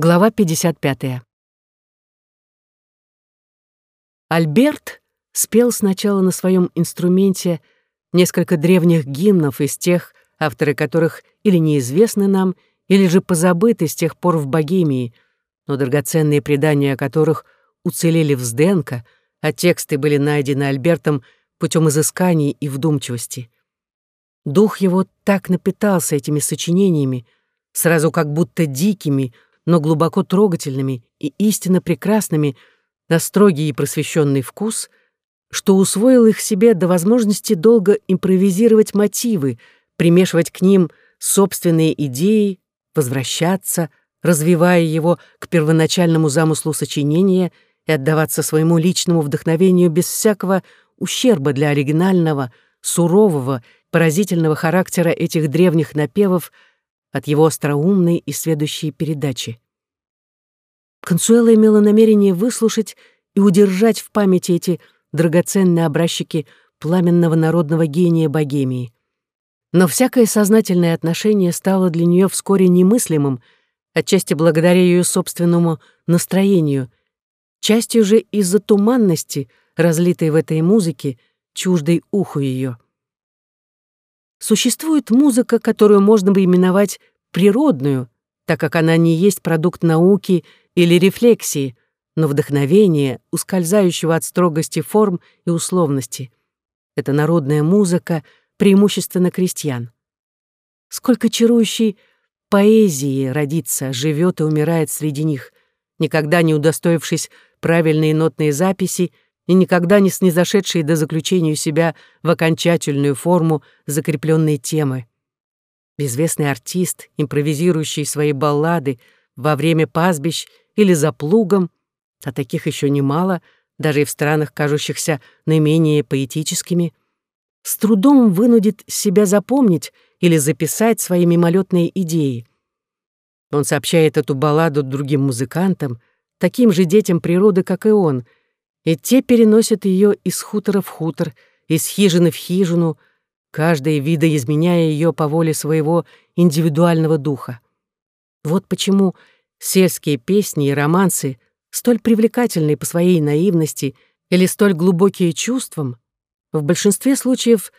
Глава 55. Альберт спел сначала на своем инструменте несколько древних гимнов из тех, авторы которых или неизвестны нам, или же позабыты с тех пор в Богемии, но драгоценные предания о которых уцелели в Сденко, а тексты были найдены Альбертом путем изысканий и вдумчивости. Дух его так напитался этими сочинениями, сразу как будто дикими, но глубоко трогательными и истинно прекрасными на строгий и просвещенный вкус, что усвоил их себе до возможности долго импровизировать мотивы, примешивать к ним собственные идеи, возвращаться, развивая его к первоначальному замыслу сочинения и отдаваться своему личному вдохновению без всякого ущерба для оригинального, сурового, поразительного характера этих древних напевов — от его остроумной и следующей передачи. Консуэла имела намерение выслушать и удержать в памяти эти драгоценные образчики пламенного народного гения Богемии. Но всякое сознательное отношение стало для нее вскоре немыслимым, отчасти благодаря ее собственному настроению, частью же из-за туманности, разлитой в этой музыке, чуждой уху ее. Существует музыка, которую можно бы именовать природную, так как она не есть продукт науки или рефлексии, но вдохновение, ускользающего от строгости форм и условности. Это народная музыка, преимущественно крестьян. Сколько чарующей поэзии родится, живет и умирает среди них, никогда не удостоившись правильной нотной записи и никогда не снизошедшие до заключения себя в окончательную форму закрепленной темы. Безвестный артист, импровизирующий свои баллады во время пастбищ или за плугом, а таких еще немало, даже и в странах, кажущихся наименее поэтическими, с трудом вынудит себя запомнить или записать свои мимолетные идеи. Он сообщает эту балладу другим музыкантам, таким же детям природы, как и он — и те переносят ее из хутора в хутор, из хижины в хижину, каждый видоизменяя ее по воле своего индивидуального духа. Вот почему сельские песни и романсы, столь привлекательные по своей наивности или столь глубокие чувством, в большинстве случаев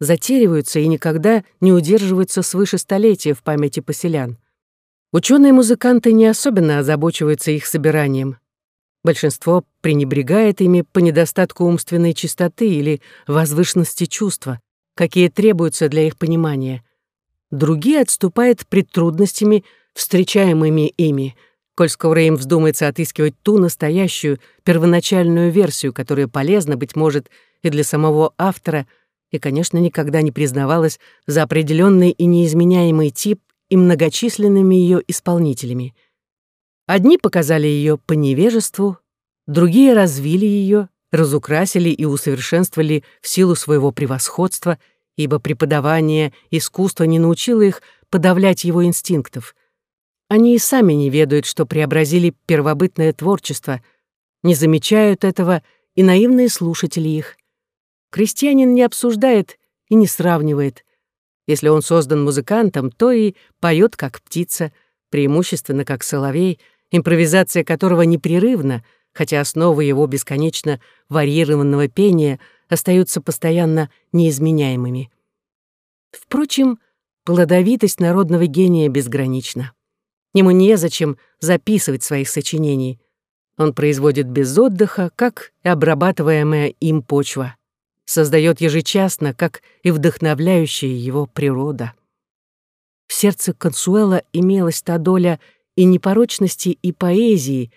затериваются и никогда не удерживаются свыше столетия в памяти поселян. Ученые-музыканты не особенно озабочиваются их собиранием. Большинство пренебрегает ими по недостатку умственной чистоты или возвышенности чувства, какие требуются для их понимания. Другие отступают пред трудностями, встречаемыми ими, коль скоро им вздумается отыскивать ту настоящую, первоначальную версию, которая полезна, быть может, и для самого автора, и, конечно, никогда не признавалась за определенный и неизменяемый тип и многочисленными ее исполнителями — Одни показали ее по невежеству, другие развили ее, разукрасили и усовершенствовали в силу своего превосходства, ибо преподавание искусства не научило их подавлять его инстинктов. Они и сами не ведают, что преобразили первобытное творчество, не замечают этого и наивные слушатели их. Крестьянин не обсуждает и не сравнивает. Если он создан музыкантом, то и поет как птица, преимущественно как соловей — импровизация которого непрерывна, хотя основы его бесконечно варьированного пения остаются постоянно неизменяемыми. Впрочем, плодовитость народного гения безгранична. Ему незачем записывать своих сочинений. Он производит без отдыха, как и обрабатываемая им почва. Создает ежечасно, как и вдохновляющая его природа. В сердце Консуэла имелась та доля и непорочности, и поэзии,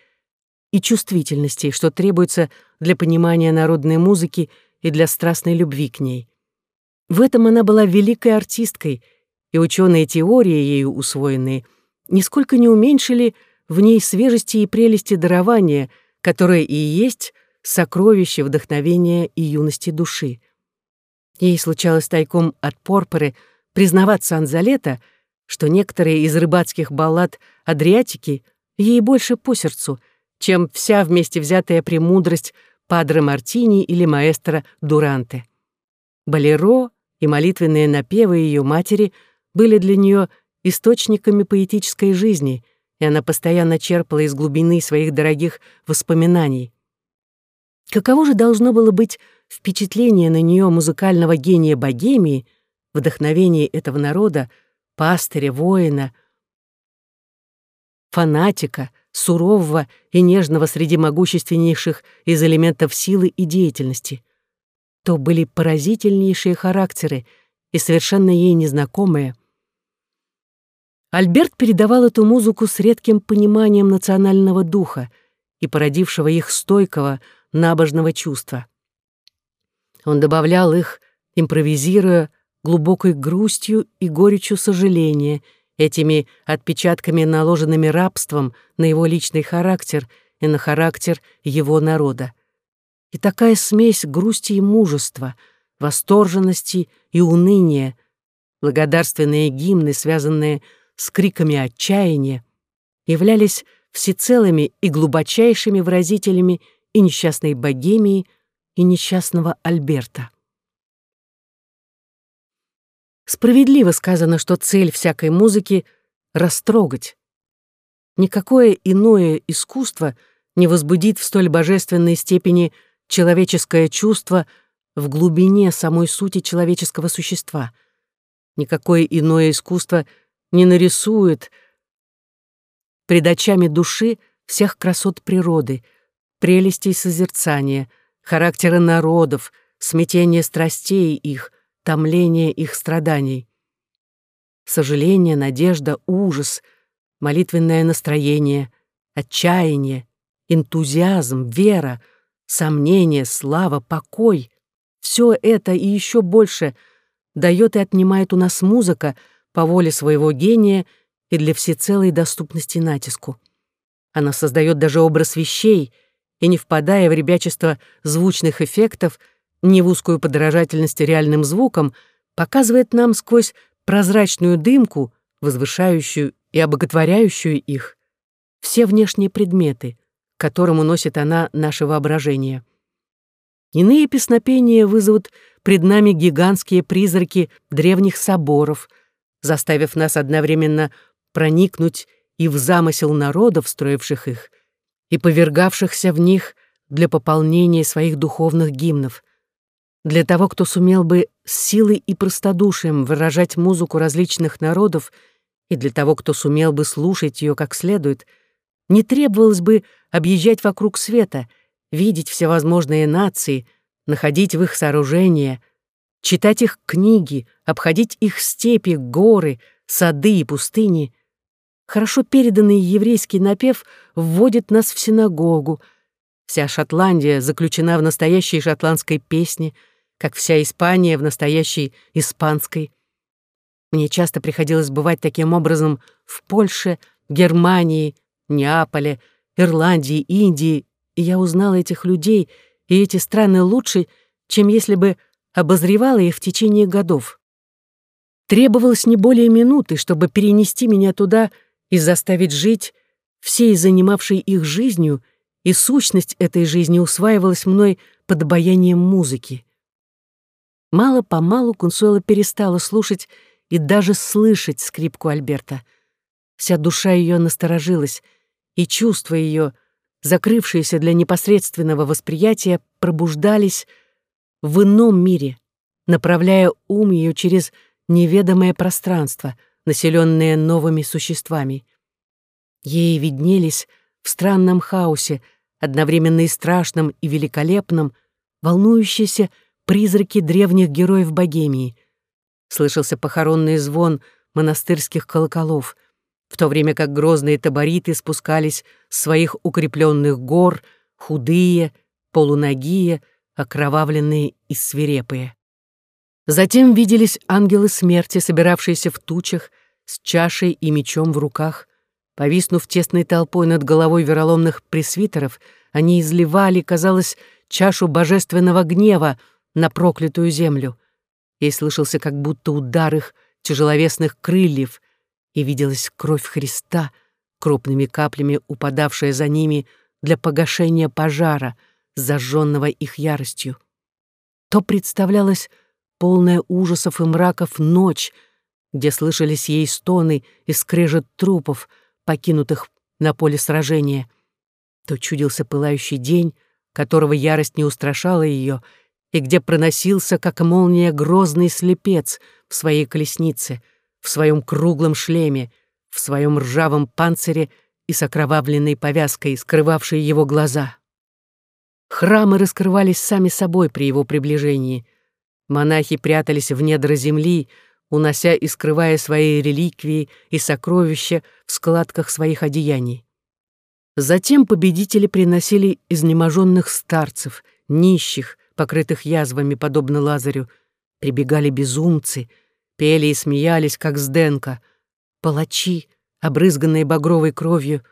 и чувствительности, что требуется для понимания народной музыки и для страстной любви к ней. В этом она была великой артисткой, и ученые теории, ею усвоенные, нисколько не уменьшили в ней свежести и прелести дарования, которое и есть сокровище вдохновения и юности души. Ей случалось тайком от Порпоры признаваться Анзалета — что некоторые из рыбацких баллад Адриатики ей больше по сердцу, чем вся вместе взятая премудрость Падре Мартини или маэстро Дуранте. Болеро и молитвенные напевы ее матери были для нее источниками поэтической жизни, и она постоянно черпала из глубины своих дорогих воспоминаний. Каково же должно было быть впечатление на нее музыкального гения богемии, вдохновение этого народа, пастыря, воина, фанатика, сурового и нежного среди могущественнейших из элементов силы и деятельности. То были поразительнейшие характеры и совершенно ей незнакомые. Альберт передавал эту музыку с редким пониманием национального духа и породившего их стойкого, набожного чувства. Он добавлял их, импровизируя, глубокой грустью и горечью сожаления, этими отпечатками, наложенными рабством на его личный характер и на характер его народа. И такая смесь грусти и мужества, восторженности и уныния, благодарственные гимны, связанные с криками отчаяния, являлись всецелыми и глубочайшими выразителями и несчастной богемии, и несчастного Альберта. Справедливо сказано, что цель всякой музыки — растрогать. Никакое иное искусство не возбудит в столь божественной степени человеческое чувство в глубине самой сути человеческого существа. Никакое иное искусство не нарисует пред очами души всех красот природы, прелестей созерцания, характера народов, смятение страстей их, томление их страданий. Сожаление, надежда, ужас, молитвенное настроение, отчаяние, энтузиазм, вера, сомнение, слава, покой — все это и еще больше дает и отнимает у нас музыка по воле своего гения и для всецелой доступности натиску. Она создает даже образ вещей — и не впадая в ребячество звучных эффектов, не в узкую подражательность реальным звукам, показывает нам сквозь прозрачную дымку, возвышающую и обоготворяющую их, все внешние предметы, которым уносит она наше воображение. Иные песнопения вызовут пред нами гигантские призраки древних соборов, заставив нас одновременно проникнуть и в замысел народов, строивших их, и повергавшихся в них для пополнения своих духовных гимнов. Для того, кто сумел бы с силой и простодушием выражать музыку различных народов, и для того, кто сумел бы слушать ее как следует, не требовалось бы объезжать вокруг света, видеть всевозможные нации, находить в их сооружения, читать их книги, обходить их степи, горы, сады и пустыни — Хорошо переданный еврейский напев вводит нас в синагогу. Вся Шотландия заключена в настоящей шотландской песне, как вся Испания в настоящей испанской. Мне часто приходилось бывать таким образом в Польше, Германии, Неаполе, Ирландии, Индии, и я узнала этих людей и эти страны лучше, чем если бы обозревала их в течение годов. Требовалось не более минуты, чтобы перенести меня туда — и заставить жить всей занимавшей их жизнью, и сущность этой жизни усваивалась мной под обаянием музыки. Мало-помалу Кунсуэла перестала слушать и даже слышать скрипку Альберта. Вся душа ее насторожилась, и чувства ее, закрывшиеся для непосредственного восприятия, пробуждались в ином мире, направляя ум ее через неведомое пространство — населенные новыми существами. Ей виднелись в странном хаосе, одновременно и страшном, и великолепном, волнующиеся призраки древних героев Богемии. Слышался похоронный звон монастырских колоколов, в то время как грозные табориты спускались с своих укрепленных гор, худые, полуногие, окровавленные и свирепые. Затем виделись ангелы смерти, собиравшиеся в тучах, с чашей и мечом в руках. Повиснув тесной толпой над головой вероломных пресвитеров, они изливали, казалось, чашу божественного гнева на проклятую землю. Ей слышался как будто удар их тяжеловесных крыльев, и виделась кровь Христа, крупными каплями упадавшая за ними для погашения пожара, зажженного их яростью. То представлялась полная ужасов и мраков ночь, где слышались ей стоны и скрежет трупов, покинутых на поле сражения. То чудился пылающий день, которого ярость не устрашала ее, и где проносился, как молния, грозный слепец в своей колеснице, в своем круглом шлеме, в своем ржавом панцире и с окровавленной повязкой, скрывавшей его глаза. Храмы раскрывались сами собой при его приближении. Монахи прятались в недра земли, унося и скрывая свои реликвии и сокровища в складках своих одеяний. Затем победители приносили изнеможенных старцев, нищих, покрытых язвами, подобно Лазарю, прибегали безумцы, пели и смеялись, как сденка, палачи, обрызганные багровой кровью,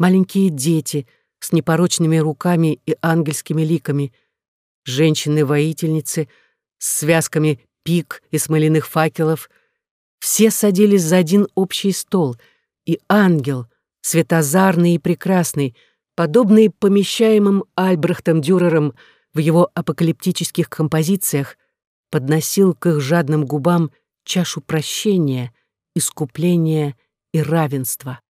маленькие дети с непорочными руками и ангельскими ликами, женщины-воительницы с связками пик и смоляных факелов, все садились за один общий стол, и ангел, светозарный и прекрасный, подобный помещаемым Альбрехтом Дюрером в его апокалиптических композициях, подносил к их жадным губам чашу прощения, искупления и равенства.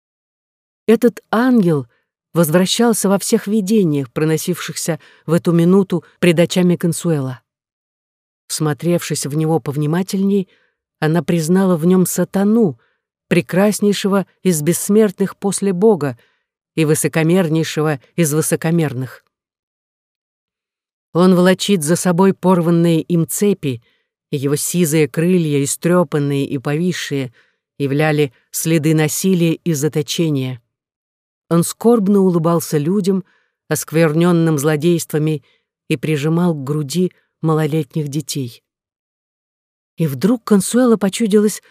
Этот ангел возвращался во всех видениях, проносившихся в эту минуту пред очами Консуэла. Всмотревшись в него повнимательней, она признала в нем сатану, прекраснейшего из бессмертных после Бога и высокомернейшего из высокомерных. Он волочит за собой порванные им цепи, и его сизые крылья, истрепанные и повисшие, являли следы насилия и заточения. Он скорбно улыбался людям, оскверненным злодействами, и прижимал к груди малолетних детей. И вдруг Консуэла почудилась,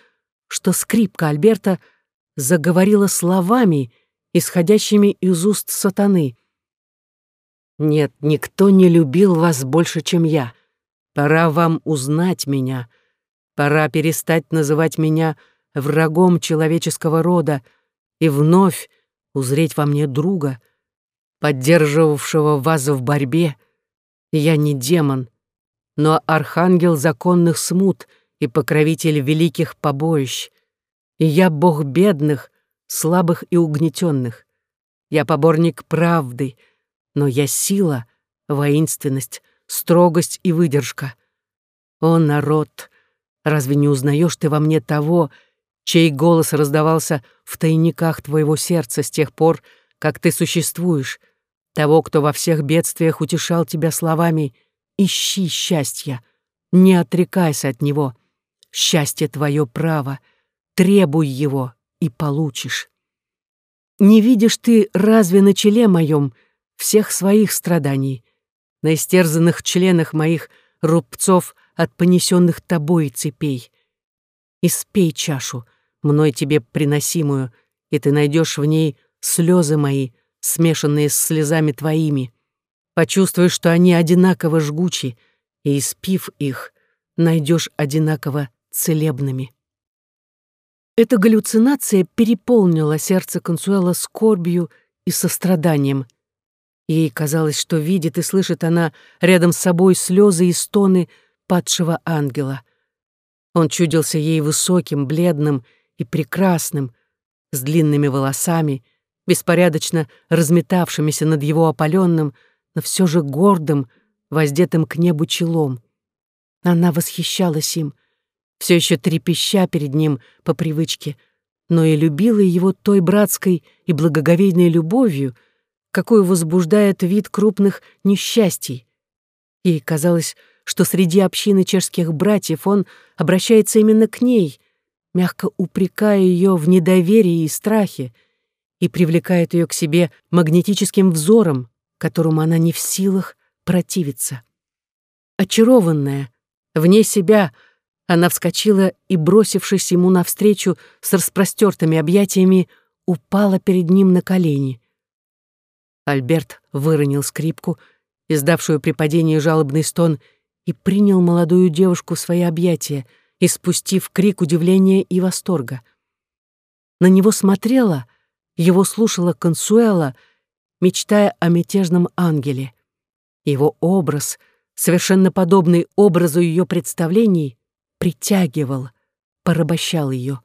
что скрипка Альберта заговорила словами, исходящими из уст сатаны. «Нет, никто не любил вас больше, чем я. Пора вам узнать меня. Пора перестать называть меня врагом человеческого рода и вновь узреть во мне друга, поддерживавшего вас в борьбе. Я не демон, но архангел законных смут и покровитель великих побоищ. И я бог бедных, слабых и угнетенных. Я поборник правды, но я сила, воинственность, строгость и выдержка. О, народ, разве не узнаешь ты во мне того, чей голос раздавался в тайниках твоего сердца с тех пор, как ты существуешь, того, кто во всех бедствиях утешал тебя словами — Ищи счастья, не отрекайся от него. Счастье твое право, требуй его и получишь. Не видишь ты разве на челе моем всех своих страданий, на истерзанных членах моих рубцов от понесенных тобой цепей? Испей чашу, мной тебе приносимую, и ты найдешь в ней слезы мои, смешанные с слезами твоими. Почувствуешь, что они одинаково жгучи, и, испив их, найдешь одинаково целебными. Эта галлюцинация переполнила сердце Консуэла скорбью и состраданием. Ей казалось, что видит и слышит она рядом с собой слезы и стоны падшего ангела. Он чудился ей высоким, бледным и прекрасным, с длинными волосами, беспорядочно разметавшимися над его опаленным, но все же гордым, воздетым к небу челом. Она восхищалась им, все еще трепеща перед ним по привычке, но и любила его той братской и благоговейной любовью, какую возбуждает вид крупных несчастий. Ей казалось, что среди общины чешских братьев он обращается именно к ней, мягко упрекая ее в недоверии и страхе, и привлекает ее к себе магнетическим взором, которому она не в силах противиться. Очарованная, вне себя, она вскочила и, бросившись ему навстречу с распростертыми объятиями, упала перед ним на колени. Альберт выронил скрипку, издавшую при падении жалобный стон, и принял молодую девушку в свои объятия, испустив крик удивления и восторга. На него смотрела, его слушала Консуэла — мечтая о мятежном ангеле. Его образ, совершенно подобный образу ее представлений, притягивал, порабощал ее.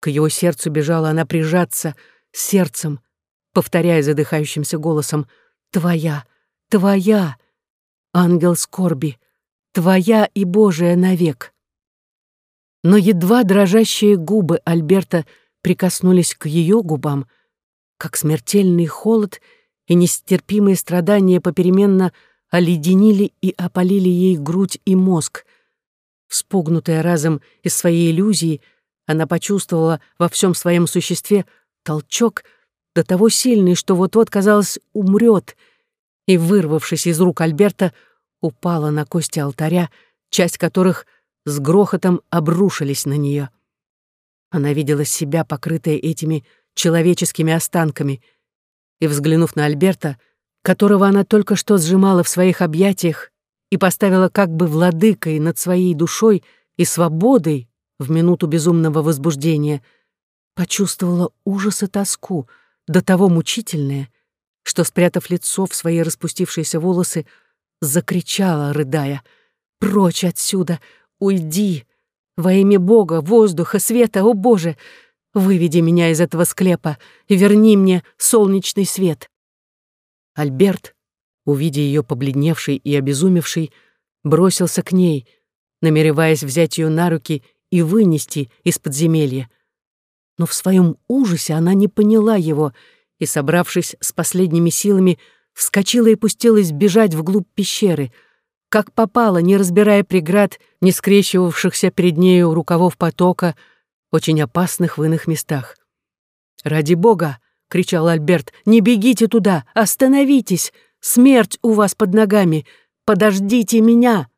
К его сердцу бежала она прижаться, сердцем, повторяя задыхающимся голосом «Твоя, твоя, ангел скорби, твоя и Божия навек». Но едва дрожащие губы Альберта прикоснулись к ее губам, как смертельный холод и нестерпимые страдания попеременно оледенили и опалили ей грудь и мозг. Вспугнутая разом из своей иллюзии, она почувствовала во всем своем существе толчок до того сильный, что вот-вот, казалось, умрет, и, вырвавшись из рук Альберта, упала на кости алтаря, часть которых с грохотом обрушились на нее. Она видела себя, покрытая этими человеческими останками, и, взглянув на Альберта, которого она только что сжимала в своих объятиях и поставила как бы владыкой над своей душой и свободой в минуту безумного возбуждения, почувствовала ужас и тоску, до того мучительное, что, спрятав лицо в свои распустившиеся волосы, закричала, рыдая, «Прочь отсюда! Уйди! Во имя Бога, воздуха, света, о Боже! Выведи меня из этого склепа и верни мне солнечный свет!» Альберт, увидя ее побледневшей и обезумевшей, бросился к ней, намереваясь взять ее на руки и вынести из подземелья. Но в своем ужасе она не поняла его и, собравшись с последними силами, вскочила и пустилась бежать вглубь пещеры, как попало, не разбирая преград, не скрещивавшихся перед нею рукавов потока, очень опасных в иных местах. «Ради бога!» — кричал Альберт. «Не бегите туда! Остановитесь! Смерть у вас под ногами! Подождите меня!»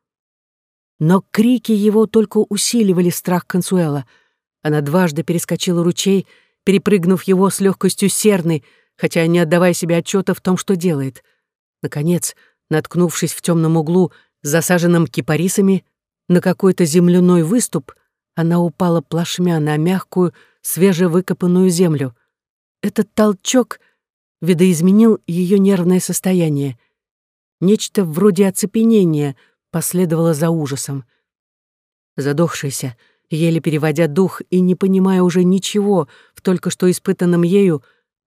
Но крики его только усиливали страх Консуэла. Она дважды перескочила ручей, перепрыгнув его с легкостью серны, хотя не отдавая себе отчета в том, что делает. Наконец, наткнувшись в темном углу, засаженном кипарисами, на какой-то земляной выступ, она упала плашмя на мягкую, свежевыкопанную землю. Этот толчок видоизменил ее нервное состояние. Нечто вроде оцепенения последовало за ужасом. Задохшаяся, еле переводя дух и не понимая уже ничего в только что испытанном ею,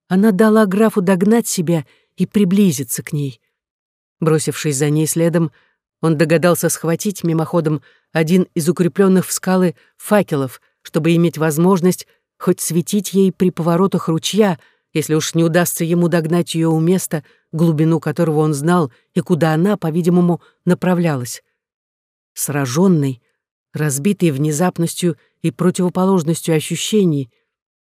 она дала графу догнать себя и приблизиться к ней. Бросившись за ней следом, он догадался схватить мимоходом один из укрепленных в скалы факелов, чтобы иметь возможность хоть светить ей при поворотах ручья, если уж не удастся ему догнать ее у места, глубину которого он знал и куда она, по-видимому, направлялась. Сраженный, разбитый внезапностью и противоположностью ощущений,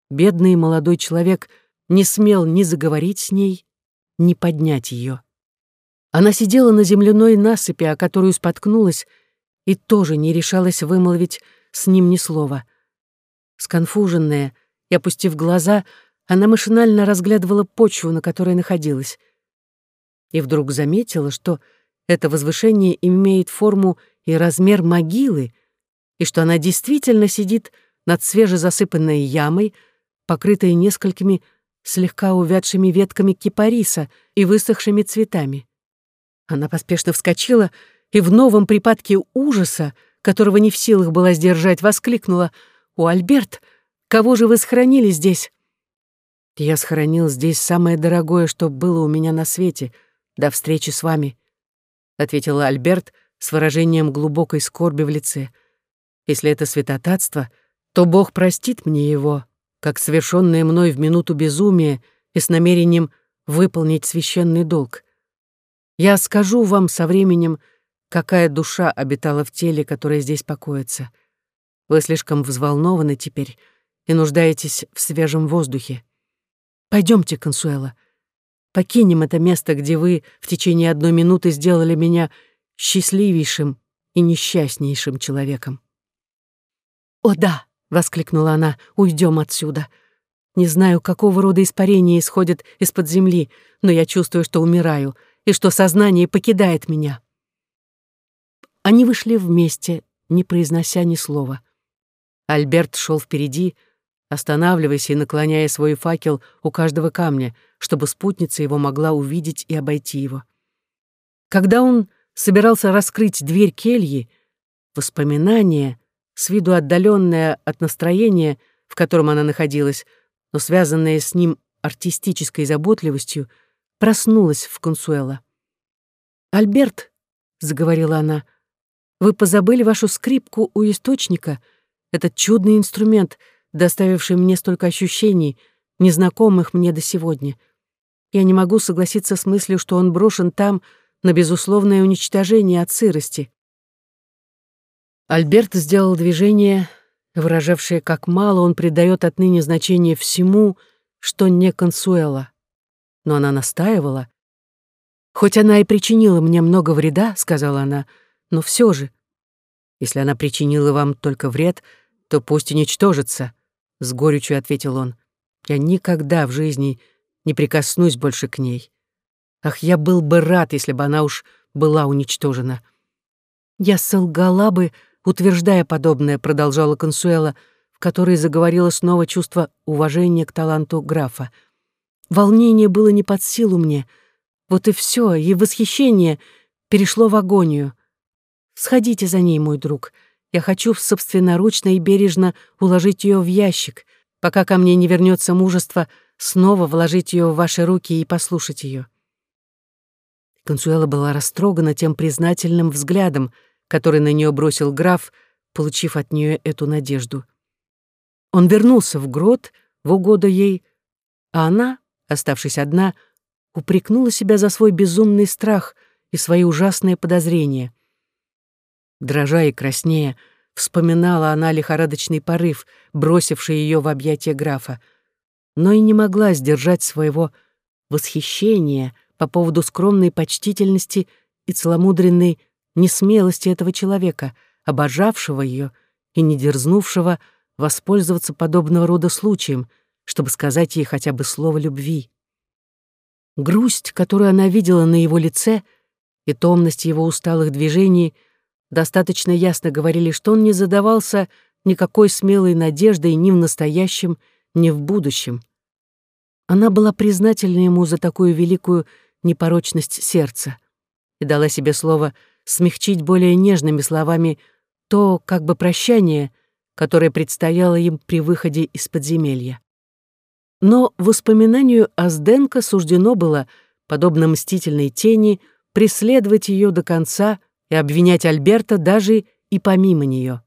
бедный молодой человек не смел ни заговорить с ней, ни поднять ее. Она сидела на земляной насыпи, о которую споткнулась, и тоже не решалась вымолвить с ним ни слова. Сконфуженная и опустив глаза, она машинально разглядывала почву, на которой находилась. И вдруг заметила, что это возвышение имеет форму и размер могилы, и что она действительно сидит над свежезасыпанной ямой, покрытой несколькими слегка увядшими ветками кипариса и высохшими цветами. Она поспешно вскочила и в новом припадке ужаса, которого не в силах была сдержать, воскликнула — «О, Альберт, кого же вы сохранили здесь?» «Я сохранил здесь самое дорогое, что было у меня на свете, до встречи с вами», — ответил Альберт с выражением глубокой скорби в лице. «Если это святотатство, то Бог простит мне его, как совершенное мной в минуту безумия и с намерением выполнить священный долг. Я скажу вам со временем, какая душа обитала в теле, которое здесь покоится. Вы слишком взволнованы теперь и нуждаетесь в свежем воздухе. Пойдемте, Консуэла. Покинем это место, где вы в течение одной минуты сделали меня счастливейшим и несчастнейшим человеком. «О да!» — воскликнула она. «Уйдем отсюда. Не знаю, какого рода испарение исходит из-под земли, но я чувствую, что умираю и что сознание покидает меня». Они вышли вместе, не произнося ни слова. Альберт шел впереди, останавливаясь и наклоняя свой факел у каждого камня, чтобы спутница его могла увидеть и обойти его. Когда он собирался раскрыть дверь кельи, воспоминание, с виду отдаленное от настроения, в котором она находилась, но связанное с ним артистической заботливостью, проснулась в Консуэла. «Альберт», — заговорила она, — «вы позабыли вашу скрипку у источника, этот чудный инструмент, доставивший мне столько ощущений, незнакомых мне до сегодня. Я не могу согласиться с мыслью, что он брошен там на безусловное уничтожение от сырости». Альберт сделал движение, выражавшее, как мало он придает отныне значение всему, что не Консуэла. Но она настаивала. «Хоть она и причинила мне много вреда», — сказала она, — «но все же, если она причинила вам только вред, то пусть уничтожится», — с горечью ответил он. «Я никогда в жизни не прикоснусь больше к ней. Ах, я был бы рад, если бы она уж была уничтожена. Я солгала бы, утверждая подобное, продолжала Консуэла, в которой заговорило снова чувство уважения к таланту графа. Волнение было не под силу мне. Вот и все, и восхищение перешло в агонию. Сходите за ней, мой друг. Я хочу собственноручно и бережно уложить ее в ящик, пока ко мне не вернется мужество снова вложить ее в ваши руки и послушать ее. Консуэла была растрогана тем признательным взглядом, который на нее бросил граф, получив от нее эту надежду. Он вернулся в грот в угоду ей, а она, оставшись одна, упрекнула себя за свой безумный страх и свои ужасные подозрения. Дрожа и краснея, вспоминала она лихорадочный порыв, бросивший ее в объятия графа, но и не могла сдержать своего восхищения по поводу скромной почтительности и целомудренной несмелости этого человека, обожавшего ее и не дерзнувшего воспользоваться подобного рода случаем, чтобы сказать ей хотя бы слово любви. Грусть, которую она видела на его лице, и томность его усталых движений достаточно ясно говорили, что он не задавался никакой смелой надеждой ни в настоящем, ни в будущем. Она была признательна ему за такую великую непорочность сердца и дала себе слово — смягчить более нежными словами то как бы прощание, которое предстояло им при выходе из подземелья. Но воспоминанию о Сденко суждено было, подобно мстительной тени, преследовать ее до конца и обвинять Альберта даже и помимо нее.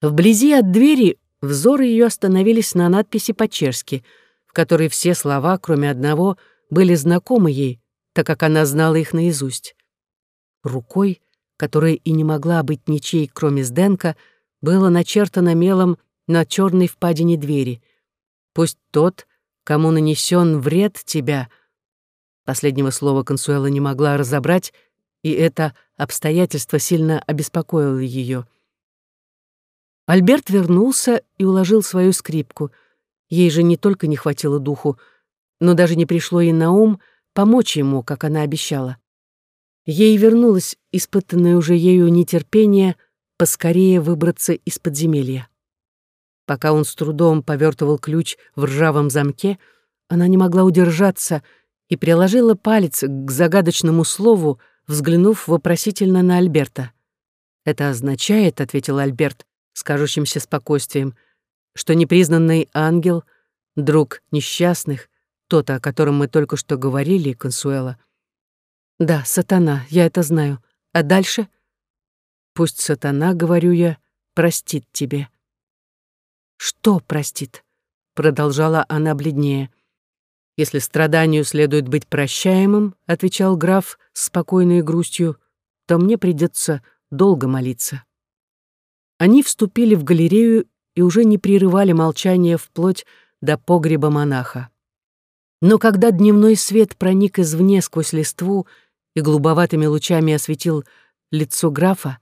Вблизи от двери взоры ее остановились на надписи по-чешски, в которой все слова, кроме одного, были знакомы ей, так как она знала их наизусть. Рукой, которая и не могла быть ничей, кроме Сденка, было начертано мелом на черной впадине двери. «Пусть тот, кому нанесен вред тебя...» Последнего слова Консуэла не могла разобрать, и это обстоятельство сильно обеспокоило ее. Альберт вернулся и уложил свою скрипку. Ей же не только не хватило духу, но даже не пришло ей на ум помочь ему, как она обещала. Ей вернулось испытанное уже ею нетерпение поскорее выбраться из подземелья. Пока он с трудом повертывал ключ в ржавом замке, она не могла удержаться и приложила палец к загадочному слову, взглянув вопросительно на Альберта. «Это означает, — ответил Альберт с кажущимся спокойствием, — что непризнанный ангел, друг несчастных, тот, о котором мы только что говорили, Консуэла, — да, сатана, я это знаю. А дальше? Пусть сатана, говорю я, простит тебе. Что простит? Продолжала она бледнее. Если страданию следует быть прощаемым, отвечал граф с спокойной грустью, то мне придется долго молиться. Они вступили в галерею и уже не прерывали молчание вплоть до погреба монаха. Но когда дневной свет проник извне сквозь листву и голубоватыми лучами осветил лицо графа,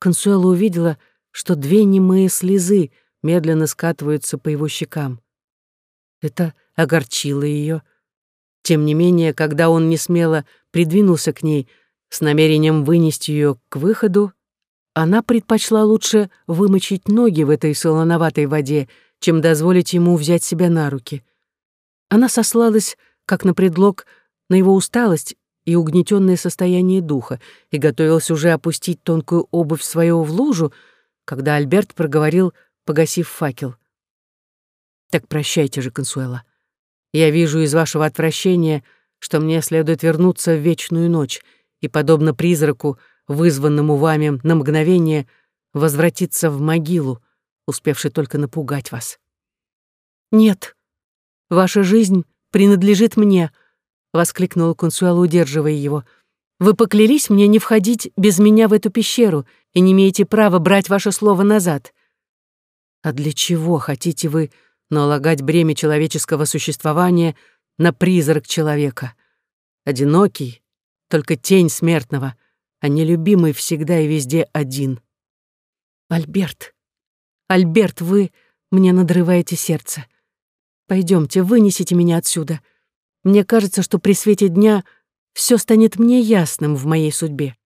Консуэла увидела, что две немые слезы медленно скатываются по его щекам. Это огорчило ее. Тем не менее, когда он несмело придвинулся к ней с намерением вынести ее к выходу, она предпочла лучше вымочить ноги в этой солоноватой воде, чем дозволить ему взять себя на руки. Она сослалась, как на предлог, на его усталость и угнетенное состояние духа, и готовился уже опустить тонкую обувь свою в лужу, когда Альберт проговорил, погасив факел. «Так прощайте же, Консуэла. Я вижу из вашего отвращения, что мне следует вернуться в вечную ночь и, подобно призраку, вызванному вами на мгновение, возвратиться в могилу, успевший только напугать вас. «Нет, ваша жизнь принадлежит мне», — воскликнула Консуэла, удерживая его. «Вы поклялись мне не входить без меня в эту пещеру и не имеете права брать ваше слово назад. А для чего хотите вы налагать бремя человеческого существования на призрак человека? Одинокий, только тень смертного, а нелюбимый всегда и везде один. Альберт, Альберт, вы мне надрываете сердце. Пойдемте, вынесите меня отсюда. Мне кажется, что при свете дня все станет мне ясным в моей судьбе.